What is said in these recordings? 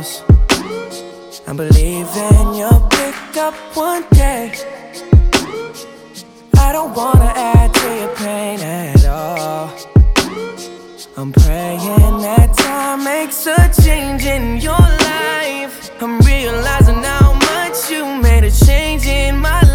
close. I'm believing you'll pick up one day. I don't wanna add to your pain at all. I'm praying that time makes a change in your life. I'm realizing how much you made a change in my life.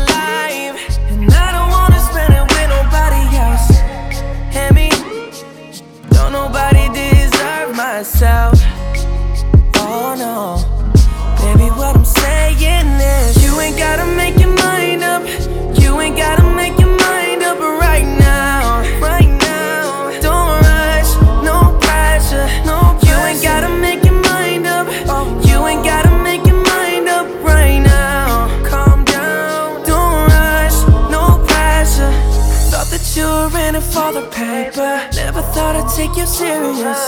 In it for the paper. Never thought I'd take you serious.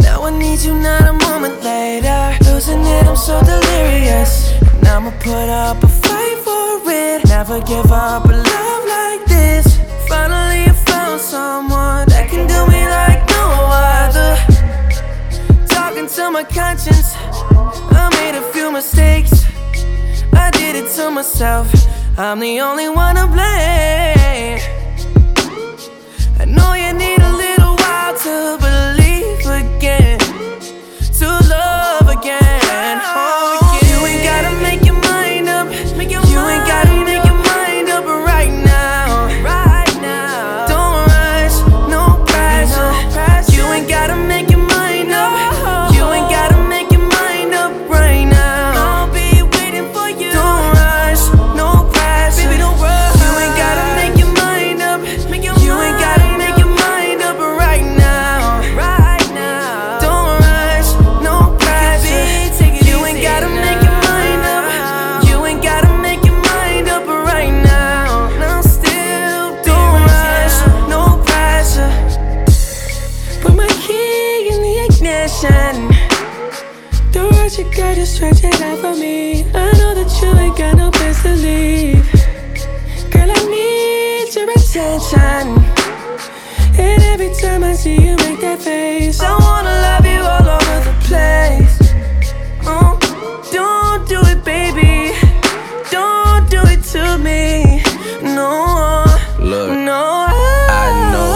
Now I need you, not a moment later. Losing it, I'm so delirious. And I'ma put up a fight for it. Never give up a love like this. Finally, I found someone that can do me like no other. Talking to my conscience, I made a few mistakes. I did it to myself. I'm the only one to blame. Stretch it out for me. I know that you ain't got no place to leave. Girl, I need your attention. And every time I see you make that face, I wanna love you all over the place. Oh, don't do it, baby. Don't do it to me. No, Look, no. I know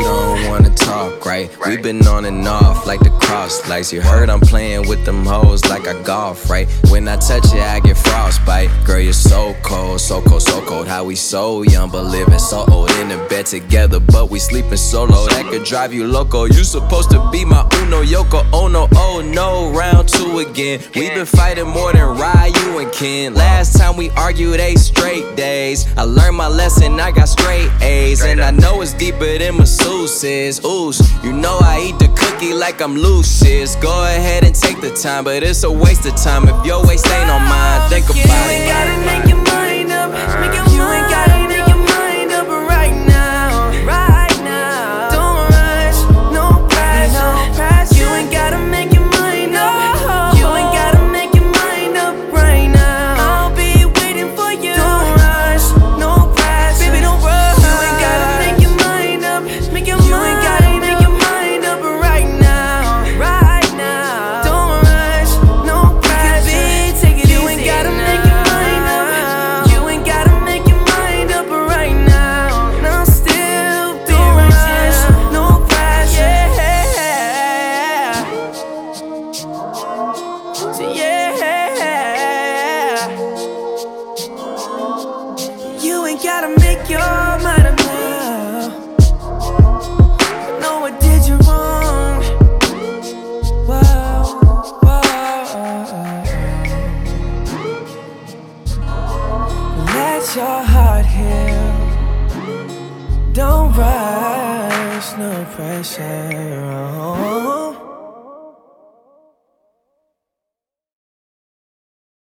you don't wanna talk, right? We've been on and off like the cross lights. You heard I'm playing with them hoes like I golf, right? When I touch it, I get frostbite. Girl, you're so cold, so cold, so cold. How we so young, but living so old in the bed together, but we sleeping solo. That could drive you loco. You supposed to be my Uno Yoko. Oh no, oh no, round two again. we been fighting more than Ryu and Ken. Last time we argued eight straight days. I learned my lesson, I got straight A's. And I know it's deeper than masseuses. Oosh, you know I eat the like I'm Lucius. Go ahead and take the time, but it's a waste of time if your waist ain't on mine. Think about it. You ain't gotta make your mind up. you ain't gotta make You gotta make your mind up now. know I did you wrong. Whoa, whoa. Let your heart heal. Don't rush, no pressure.